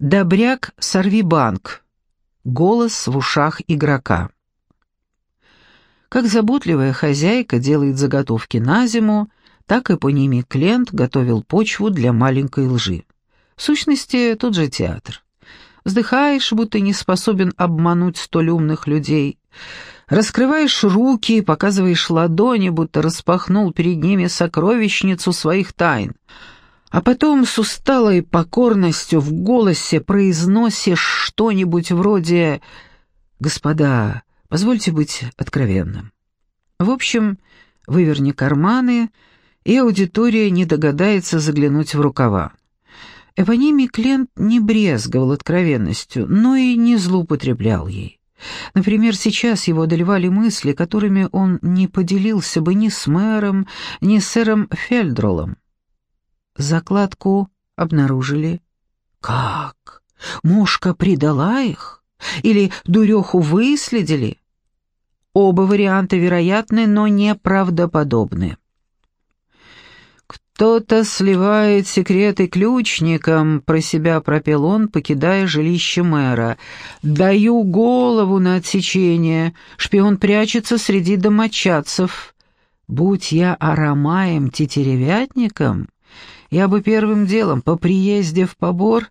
Добряк сорви банк. Голос в ушах игрока. Как заботливая хозяйка делает заготовки на зиму, так и по ними Клент готовил почву для маленькой лжи. В сущности, тот же театр. Вздыхаешь, будто не способен обмануть столь умных людей. Раскрываешь руки, показываешь ладони, будто распахнул перед ними сокровищницу своих тайн — а потом с усталой покорностью в голосе произносишь что-нибудь вроде «Господа, позвольте быть откровенным». В общем, выверни карманы, и аудитория не догадается заглянуть в рукава. Эпонимий Клент не брезговал откровенностью, но и не злоупотреблял ей. Например, сейчас его одолевали мысли, которыми он не поделился бы ни с мэром, ни с сэром Фельдролом. Закладку обнаружили. Как? Мушка предала их? Или дуреху выследили? Оба варианта вероятны, но неправдоподобны. «Кто-то сливает секреты ключникам», — про себя пропел он, покидая жилище мэра. «Даю голову на отсечение. Шпион прячется среди домочадцев. Будь я аромаем-тетеревятником, я бы первым делом по приезде в побор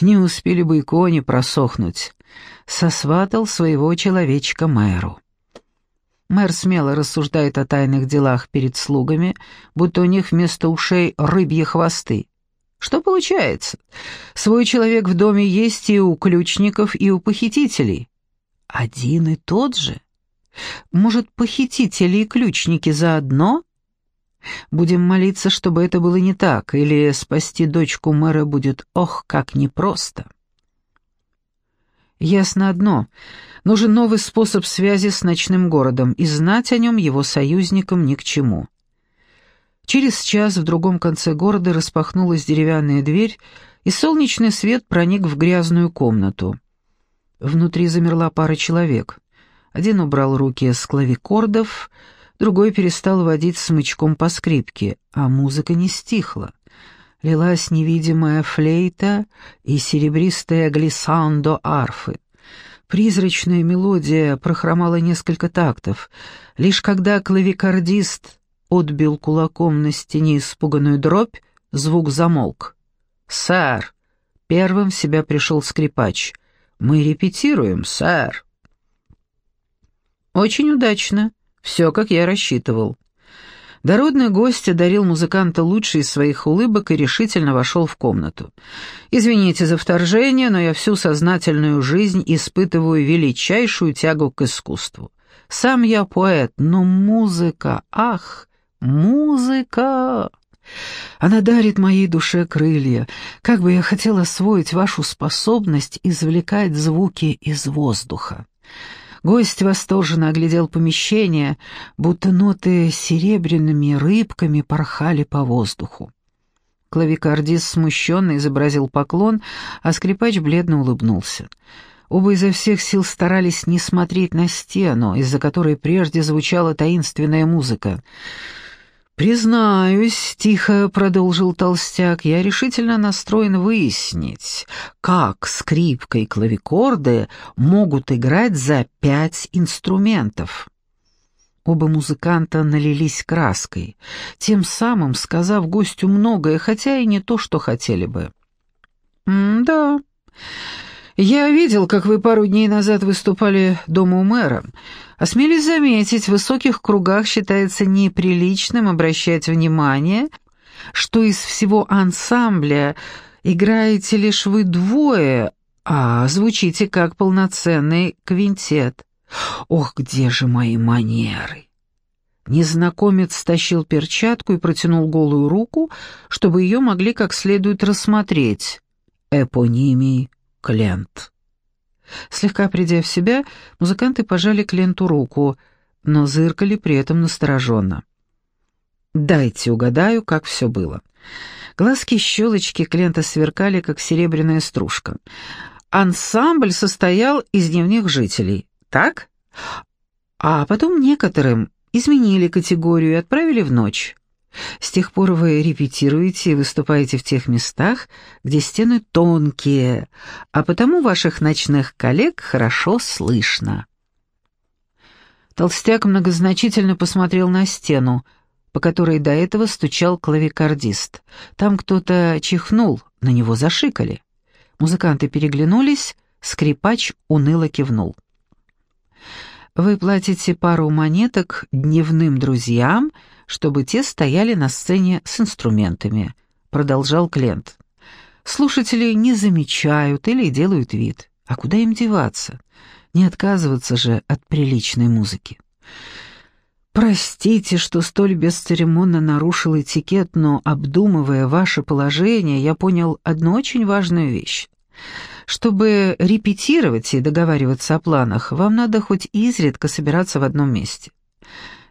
не успели бы и кони просохнуть. Сосватал своего человечка мэру. Мэр смело рассуждает о тайных делах перед слугами, будто у них вместо ушей рыбьи хвосты. Что получается? Свой человек в доме есть и у ключников, и у похитителей. Один и тот же? Может, похитители и ключники заодно? Будем молиться, чтобы это было не так, или спасти дочку мэра будет ох, как непросто. Ясно одно. Нужен новый способ связи с ночным городом, и знать о нем его союзникам ни к чему. Через час в другом конце города распахнулась деревянная дверь, и солнечный свет проник в грязную комнату. Внутри замерла пара человек. Один убрал руки с клавикордов, другой перестал водить смычком по скрипке, а музыка не стихла. Лилась невидимая флейта и серебристая глиссандо арфы. Призрачная мелодия прохромала несколько тактов. Лишь когда клавикордист отбил кулаком на стене испуганную дробь, звук замолк. «Сэр!» — первым в себя пришел скрипач. «Мы репетируем, сэр!» «Очень удачно!» Все, как я рассчитывал. Дородный гость одарил музыканта лучшей из своих улыбок и решительно вошел в комнату. «Извините за вторжение, но я всю сознательную жизнь испытываю величайшую тягу к искусству. Сам я поэт, но музыка, ах, музыка!» Она дарит моей душе крылья. Как бы я хотела освоить вашу способность извлекать звуки из воздуха. Гость восторженно оглядел помещение, будто ноты серебряными рыбками порхали по воздуху. Клавикардист смущенно изобразил поклон, а скрипач бледно улыбнулся. Оба изо всех сил старались не смотреть на стену, из-за которой прежде звучала таинственная музыка. «Признаюсь», — тихо продолжил толстяк, — «я решительно настроен выяснить, как скрипка и клавикорды могут играть за пять инструментов». Оба музыканта налились краской, тем самым сказав гостю многое, хотя и не то, что хотели бы. «Да, я видел, как вы пару дней назад выступали дома у мэра. Осмелюсь заметить, в высоких кругах считается неприличным обращать внимание, что из всего ансамбля играете лишь вы двое, а звучите как полноценный квинтет. Ох, где же мои манеры? Незнакомец стащил перчатку и протянул голую руку, чтобы ее могли как следует рассмотреть. Эпонимий Клент. Слегка придя в себя, музыканты пожали Кленту руку, но зыркали при этом настороженно. «Дайте угадаю, как все было». Глазки-щелочки Клента сверкали, как серебряная стружка. Ансамбль состоял из дневных жителей, так? А потом некоторым изменили категорию и отправили в ночь. С тех пор вы репетируете и выступаете в тех местах, где стены тонкие, а потому ваших ночных коллег хорошо слышно». Толстяк многозначительно посмотрел на стену, по которой до этого стучал клавикордист. Там кто-то чихнул, на него зашикали. Музыканты переглянулись, скрипач уныло кивнул. «Вы платите пару монеток дневным друзьям, чтобы те стояли на сцене с инструментами», — продолжал Клент. «Слушатели не замечают или делают вид. А куда им деваться? Не отказываться же от приличной музыки». «Простите, что столь бесцеремонно нарушил этикет, но, обдумывая ваше положение, я понял одну очень важную вещь. Чтобы репетировать и договариваться о планах, вам надо хоть изредка собираться в одном месте.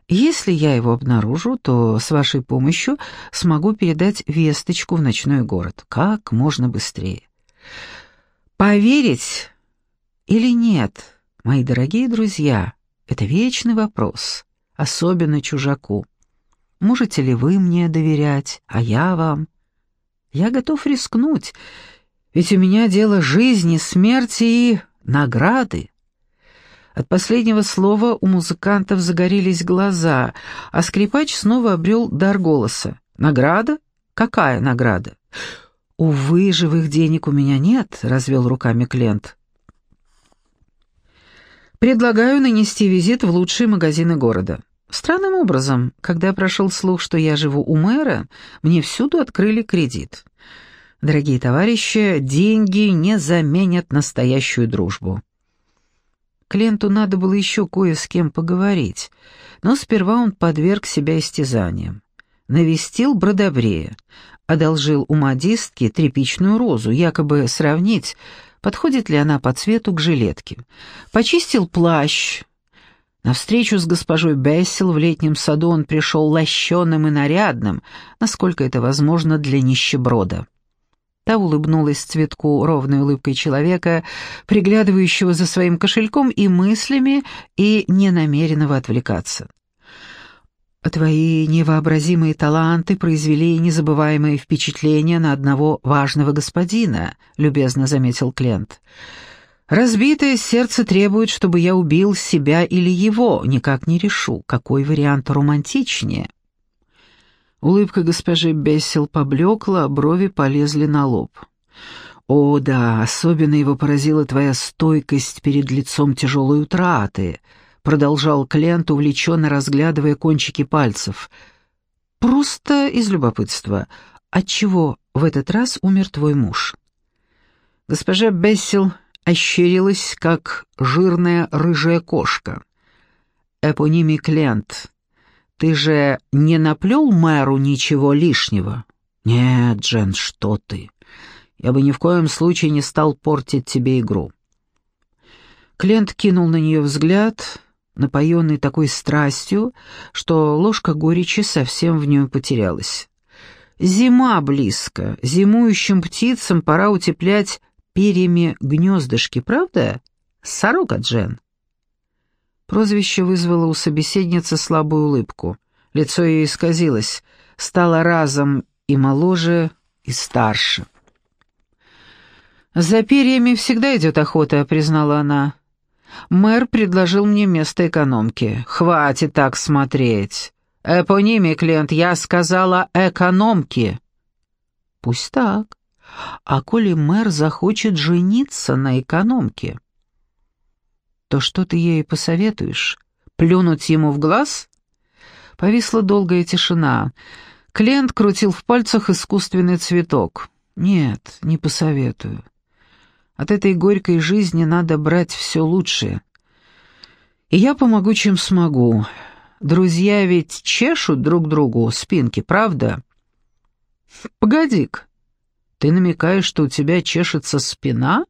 Если я его обнаружу, то с вашей помощью смогу передать весточку в ночной город как можно быстрее. Поверить или нет, мои дорогие друзья, это вечный вопрос» особенно чужаку. Можете ли вы мне доверять, а я вам? Я готов рискнуть, ведь у меня дело жизни, смерти и награды. От последнего слова у музыкантов загорелись глаза, а скрипач снова обрел дар голоса. «Награда? Какая награда?» «Увы, живых денег у меня нет», — развел руками Клент. Предлагаю нанести визит в лучшие магазины города. Странным образом, когда прошел слух, что я живу у мэра, мне всюду открыли кредит. Дорогие товарищи, деньги не заменят настоящую дружбу. Клиенту надо было еще кое с кем поговорить, но сперва он подверг себя истязаниям. Навестил Бродобрея, одолжил у модистки тряпичную розу, якобы сравнить, подходит ли она по цвету к жилетке. Почистил плащ. На встречу с госпожой Бессел в летнем саду он пришел лощеным и нарядным, насколько это возможно для нищеброда. Та улыбнулась цветку ровной улыбкой человека, приглядывающего за своим кошельком и мыслями, и не намеренного отвлекаться. Твои невообразимые таланты произвели незабываемые впечатления на одного важного господина, любезно заметил Клент. Разбитое сердце требует, чтобы я убил себя или его, никак не решу, какой вариант романтичнее. Улыбка госпожи Бессел поблекла, а брови полезли на лоб. «О, да, особенно его поразила твоя стойкость перед лицом тяжелой утраты», продолжал Клент, увлеченно разглядывая кончики пальцев. «Просто из любопытства. Отчего в этот раз умер твой муж?» Госпожа Бессел ощерилась, как жирная рыжая кошка. «Эпонимий Клент, ты же не наплел мэру ничего лишнего?» «Нет, Джен, что ты. Я бы ни в коем случае не стал портить тебе игру». Клент кинул на нее взгляд, напоенный такой страстью, что ложка горечи совсем в нее потерялась. Зима близко, зимующим птицам пора утеплять перьями гнездышки, правда? Сорока, Джен. Прозвище вызвало у собеседницы слабую улыбку. Лицо ее исказилось, стало разом и моложе, и старше. «За перьями всегда идет охота», — признала она. Мэр предложил мне место экономки. Хватит так смотреть. Эпоними, клиент, я сказала экономки. Пусть так. А коли мэр захочет жениться на экономке, то что ты ей посоветуешь? Плюнуть ему в глаз? Повисла долгая тишина. Клиент крутил в пальцах искусственный цветок. Нет, не посоветую. От этой горькой жизни надо брать все лучшее. И я помогу, чем смогу. Друзья ведь чешут друг другу спинки, правда? Погоди-ка, ты намекаешь, что у тебя чешется спина?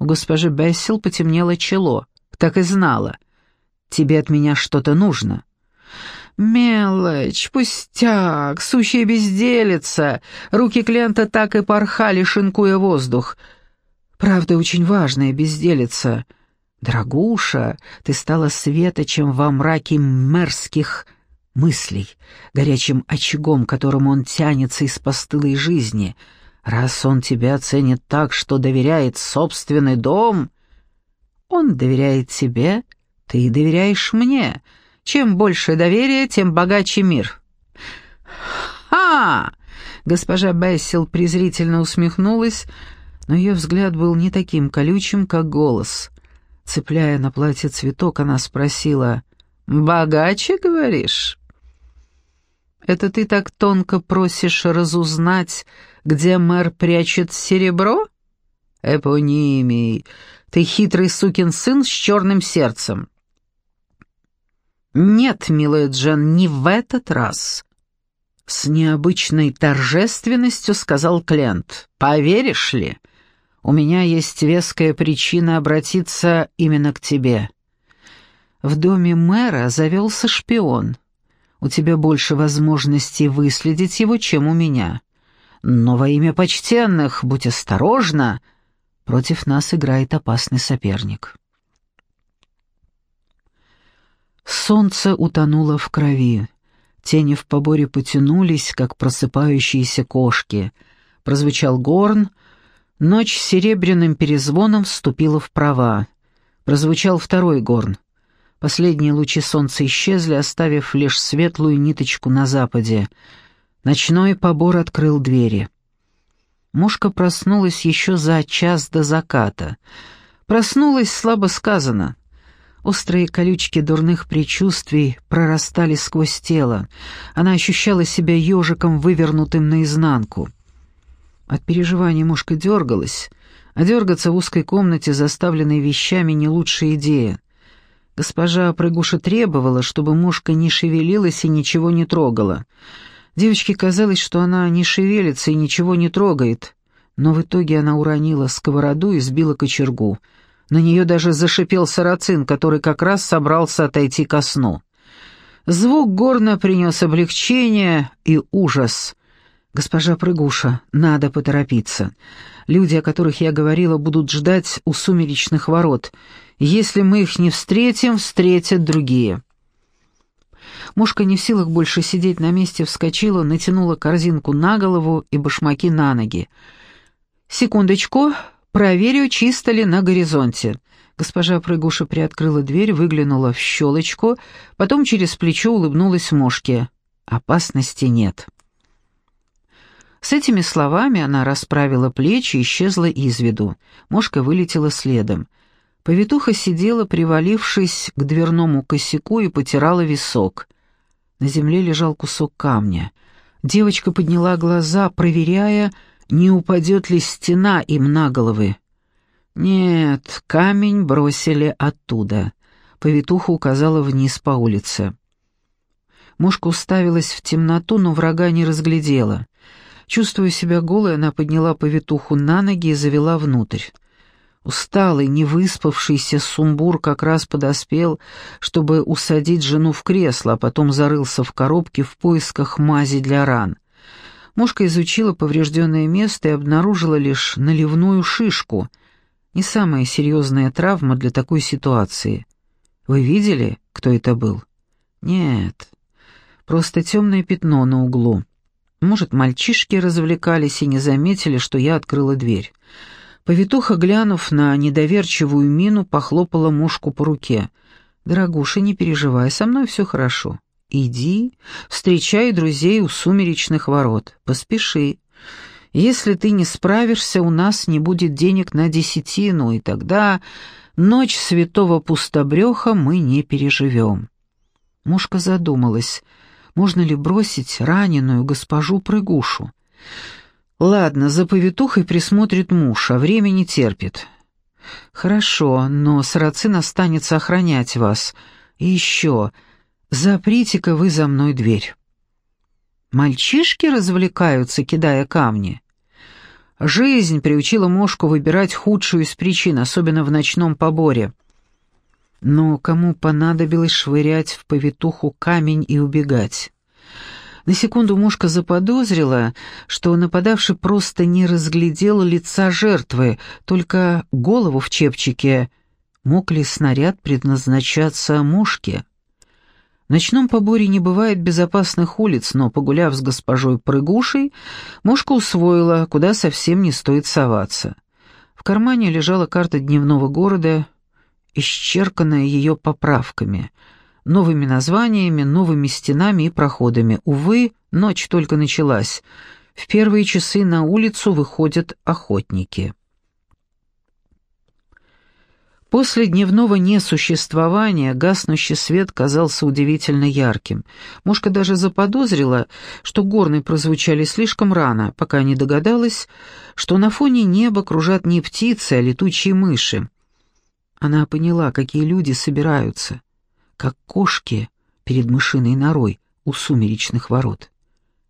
У госпожи Бессел потемнело чело. Так и знала. Тебе от меня что-то нужно. Мелочь, пустяк, сущая безделица. Руки клиента так и порхали, шинкуя воздух — Правда, очень важная безделица. Дорогуша, ты стала светочем во мраке мерзких мыслей, горячим очагом, которым он тянется из постылой жизни. Раз он тебя ценит так, что доверяет собственный дом, он доверяет тебе, ты доверяешь мне. Чем больше доверия, тем богаче мир. Ха! Госпожа Бессел презрительно усмехнулась, но ее взгляд был не таким колючим, как голос. Цепляя на платье цветок, она спросила, «Богаче, говоришь?» «Это ты так тонко просишь разузнать, где мэр прячет серебро?» «Эпонимий, ты хитрый сукин сын с черным сердцем». «Нет, милая Джен, не в этот раз», — с необычной торжественностью сказал Клент. «Поверишь ли, у меня есть веская причина обратиться именно к тебе. В доме мэра завелся шпион. У тебя больше возможностей выследить его, чем у меня. Но во имя почтенных, будь осторожна, против нас играет опасный соперник». Солнце утонуло в крови. Тени в поборе потянулись, как просыпающиеся кошки. Прозвучал горн — Ночь серебряным перезвоном вступила в права. Прозвучал второй горн. Последние лучи солнца исчезли, оставив лишь светлую ниточку на западе. Ночной побор открыл двери. Мушка проснулась еще за час до заката. Проснулась слабо сказано. Острые колючки дурных предчувствий прорастали сквозь тело. Она ощущала себя ежиком, вывернутым наизнанку. От переживаний мушка дергалась, а дергаться в узкой комнате, заставленной вещами, не лучшая идея. Госпожа Прыгуша требовала, чтобы мушка не шевелилась и ничего не трогала. Девочке казалось, что она не шевелится и ничего не трогает, но в итоге она уронила сковороду и сбила кочергу. На нее даже зашипел сарацин, который как раз собрался отойти ко сну. Звук горно принес облегчение и ужас — «Госпожа Прыгуша, надо поторопиться. Люди, о которых я говорила, будут ждать у сумеречных ворот. Если мы их не встретим, встретят другие». Мушка не в силах больше сидеть на месте, вскочила, натянула корзинку на голову и башмаки на ноги. «Секундочку, проверю, чисто ли на горизонте». Госпожа Прыгуша приоткрыла дверь, выглянула в щелочку, потом через плечо улыбнулась Мошке. «Опасности нет». С этими словами она расправила плечи и исчезла из виду. Мошка вылетела следом. Повитуха сидела, привалившись к дверному косяку, и потирала висок. На земле лежал кусок камня. Девочка подняла глаза, проверяя, не упадет ли стена им на головы. «Нет, камень бросили оттуда», — повитуха указала вниз по улице. Мушка уставилась в темноту, но врага не разглядела. Чувствуя себя голой, она подняла повитуху на ноги и завела внутрь. Усталый, невыспавшийся сумбур как раз подоспел, чтобы усадить жену в кресло, а потом зарылся в коробке в поисках мази для ран. Мушка изучила поврежденное место и обнаружила лишь наливную шишку. Не самая серьезная травма для такой ситуации. Вы видели, кто это был? Нет, просто темное пятно на углу. Может, мальчишки развлекались и не заметили, что я открыла дверь. Повитуха, глянув на недоверчивую мину, похлопала мушку по руке. «Дорогуша, не переживай, со мной все хорошо. Иди, встречай друзей у сумеречных ворот. Поспеши. Если ты не справишься, у нас не будет денег на десятину, и тогда ночь святого пустобреха мы не переживем». Мушка задумалась — можно ли бросить раненую госпожу Прыгушу. Ладно, за повитухой присмотрит муж, а время не терпит. Хорошо, но Сарацин останется охранять вас. И еще, заприте-ка вы за мной дверь. Мальчишки развлекаются, кидая камни. Жизнь приучила Мошку выбирать худшую из причин, особенно в ночном поборе. Но кому понадобилось швырять в повитуху камень и убегать? На секунду мушка заподозрила, что нападавший просто не разглядел лица жертвы, только голову в чепчике. Мог ли снаряд предназначаться мушке? В ночном поборе не бывает безопасных улиц, но, погуляв с госпожой Прыгушей, мушка усвоила, куда совсем не стоит соваться. В кармане лежала карта дневного города, исчерканная ее поправками, новыми названиями, новыми стенами и проходами. Увы, ночь только началась. В первые часы на улицу выходят охотники. После дневного несуществования гаснущий свет казался удивительно ярким. Мушка даже заподозрила, что горны прозвучали слишком рано, пока не догадалась, что на фоне неба кружат не птицы, а летучие мыши. Она поняла, какие люди собираются, как кошки перед мышиной норой у сумеречных ворот.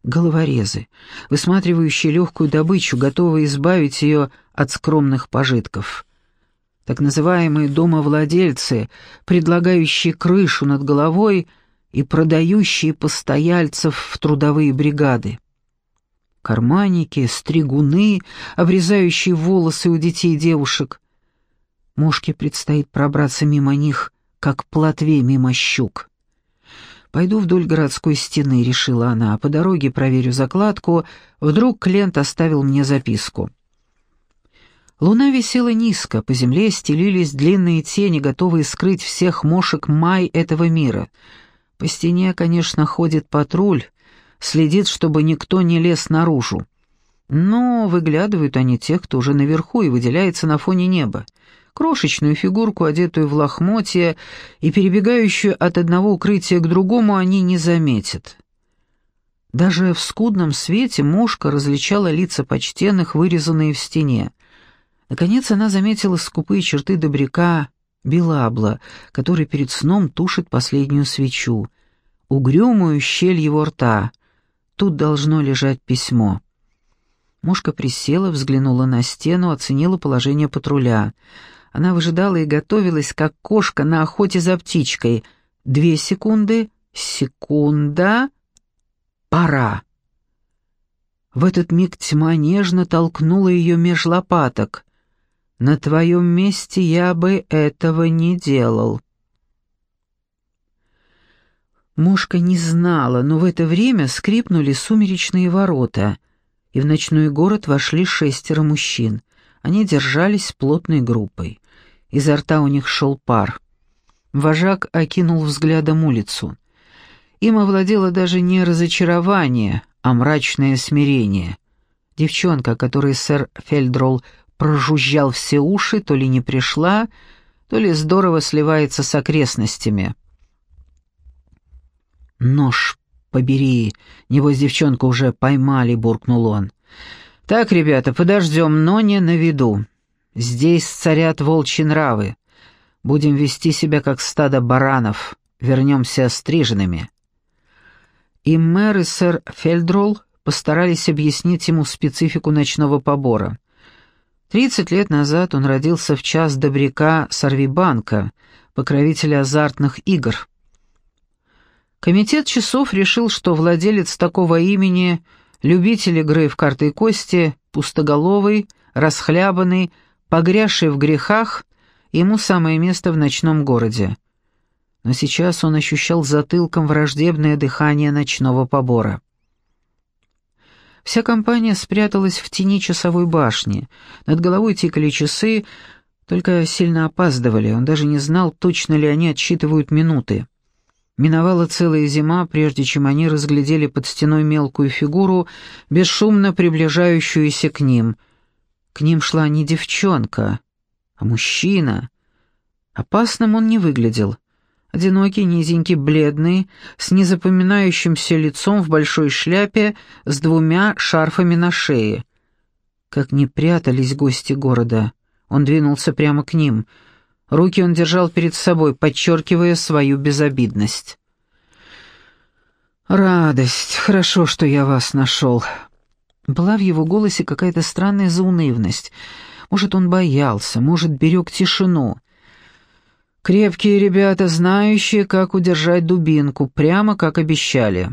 Головорезы, высматривающие легкую добычу, готовые избавить ее от скромных пожитков — так называемые домовладельцы, предлагающие крышу над головой и продающие постояльцев в трудовые бригады. Карманники, стригуны, обрезающие волосы у детей и девушек. Мошке предстоит пробраться мимо них, как плотве мимо щук. «Пойду вдоль городской стены», — решила она, — «а по дороге проверю закладку. Вдруг Клент оставил мне записку». Луна висела низко, по земле стелились длинные тени, готовые скрыть всех мошек май этого мира. По стене, конечно, ходит патруль, следит, чтобы никто не лез наружу. Но выглядывают они тех, кто уже наверху и выделяется на фоне неба. Крошечную фигурку, одетую в лохмотья и перебегающую от одного укрытия к другому, они не заметят. Даже в скудном свете мошка различала лица почтенных, вырезанные в стене. Наконец она заметила скупые черты добряка Белабла, который перед сном тушит последнюю свечу, угрюмую щель его рта. Тут должно лежать письмо. Мушка присела, взглянула на стену, оценила положение патруля. Она выжидала и готовилась, как кошка на охоте за птичкой. Две секунды, секунда, пора. В этот миг тьма нежно толкнула ее меж лопаток. На твоем месте я бы этого не делал». Мушка не знала, но в это время скрипнули сумеречные ворота, и в ночной город вошли шестеро мужчин. Они держались плотной группой. Изо рта у них шел пар. Вожак окинул взглядом улицу. Им овладело даже не разочарование, а мрачное смирение. Девчонка, которой сэр Фельдролл прожужжал все уши, то ли не пришла, то ли здорово сливается с окрестностями. «Нож побери, небось девчонку уже поймали», — буркнул он. «Так, ребята, подождем, но не на виду. Здесь царят волчьи нравы. Будем вести себя как стадо баранов, вернемся стриженными». И мэр и сэр Фельдролл постарались объяснить ему специфику ночного побора. Тридцать лет назад он родился в час добряка Сорвибанка, покровителя азартных игр. Комитет часов решил, что владелец такого имени, любитель игры в карты и кости, пустоголовый, расхлябанный, погрязший в грехах, ему самое место в ночном городе. Но сейчас он ощущал затылком враждебное дыхание ночного побора. Вся компания спряталась в тени часовой башни. Над головой тикали часы, только сильно опаздывали. Он даже не знал, точно ли они отсчитывают минуты. Миновала целая зима, прежде чем они разглядели под стеной мелкую фигуру, бесшумно приближающуюся к ним. К ним шла не девчонка, а мужчина. Опасным он не выглядел. Одинокий, низенький, бледный, с незапоминающимся лицом в большой шляпе, с двумя шарфами на шее. Как не прятались гости города. Он двинулся прямо к ним. Руки он держал перед собой, подчеркивая свою безобидность. «Радость! Хорошо, что я вас нашел!» Была в его голосе какая-то странная заунывность. Может, он боялся, может, берег тишину. Крепкие ребята, знающие, как удержать дубинку, прямо как обещали.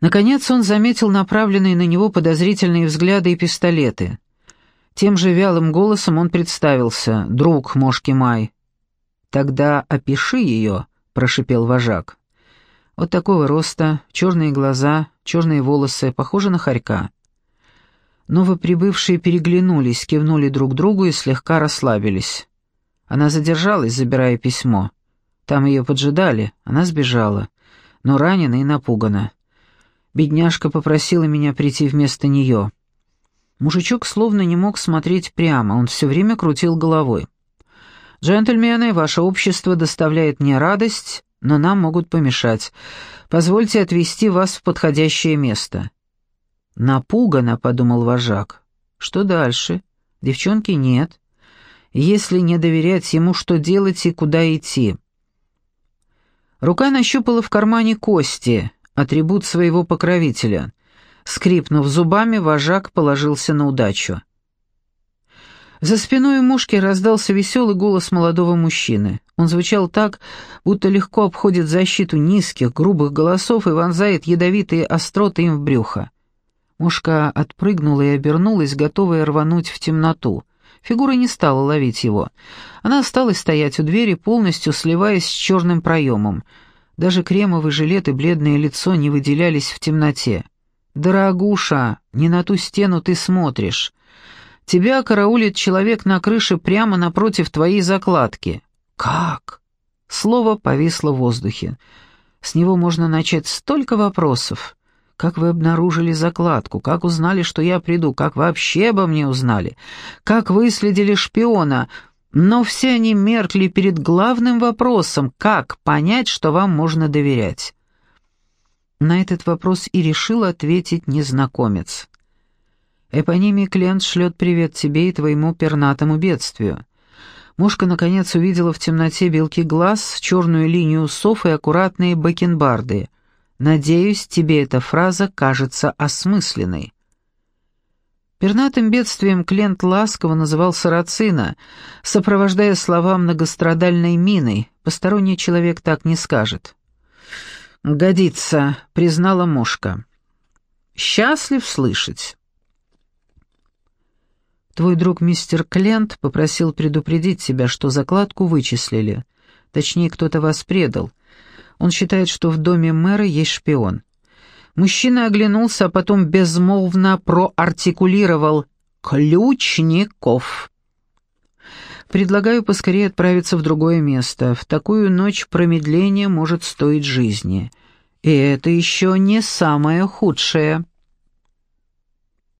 Наконец он заметил направленные на него подозрительные взгляды и пистолеты. Тем же вялым голосом он представился, друг Мошки Май. «Тогда опиши ее», — прошипел вожак. «Вот такого роста, черные глаза, черные волосы, похоже на хорька». Новоприбывшие переглянулись, кивнули друг другу и слегка расслабились. Она задержалась, забирая письмо. Там ее поджидали, она сбежала, но ранена и напугана. Бедняжка попросила меня прийти вместо нее. Мужичок словно не мог смотреть прямо, он все время крутил головой. «Джентльмены, ваше общество доставляет мне радость, но нам могут помешать. Позвольте отвезти вас в подходящее место». «Напугано», — подумал вожак. «Что дальше? Девчонки нет. Если не доверять ему, что делать и куда идти?» Рука нащупала в кармане кости, атрибут своего покровителя. Скрипнув зубами, вожак положился на удачу. За спиной мушки раздался веселый голос молодого мужчины. Он звучал так, будто легко обходит защиту низких, грубых голосов и вонзает ядовитые остроты им в брюхо. Мушка отпрыгнула и обернулась, готовая рвануть в темноту. Фигура не стала ловить его. Она осталась стоять у двери, полностью сливаясь с черным проемом. Даже кремовый жилет и бледное лицо не выделялись в темноте. «Дорогуша, не на ту стену ты смотришь. Тебя караулит человек на крыше прямо напротив твоей закладки». «Как?» Слово повисло в воздухе. С него можно начать столько вопросов. Как вы обнаружили закладку? Как узнали, что я приду? Как вообще обо мне узнали? Как выследили шпиона? Но все они меркли перед главным вопросом, как понять, что вам можно доверять. На этот вопрос и решил ответить незнакомец. Эпонимий Клент шлет привет тебе и твоему пернатому бедствию. Мушка, наконец, увидела в темноте белки глаз, черную линию усов и аккуратные бакенбарды. Надеюсь, тебе эта фраза кажется осмысленной. Пернатым бедствием Клент ласково называл сарацина, сопровождая слова многострадальной миной. Посторонний человек так не скажет. «Годится», — признала мушка. «Счастлив слышать». Твой друг мистер Клент попросил предупредить тебя, что закладку вычислили. Точнее, кто-то вас предал. Он считает, что в доме мэра есть шпион. Мужчина оглянулся, а потом безмолвно проартикулировал «Ключников». Предлагаю поскорее отправиться в другое место. В такую ночь промедление может стоить жизни. И это еще не самое худшее.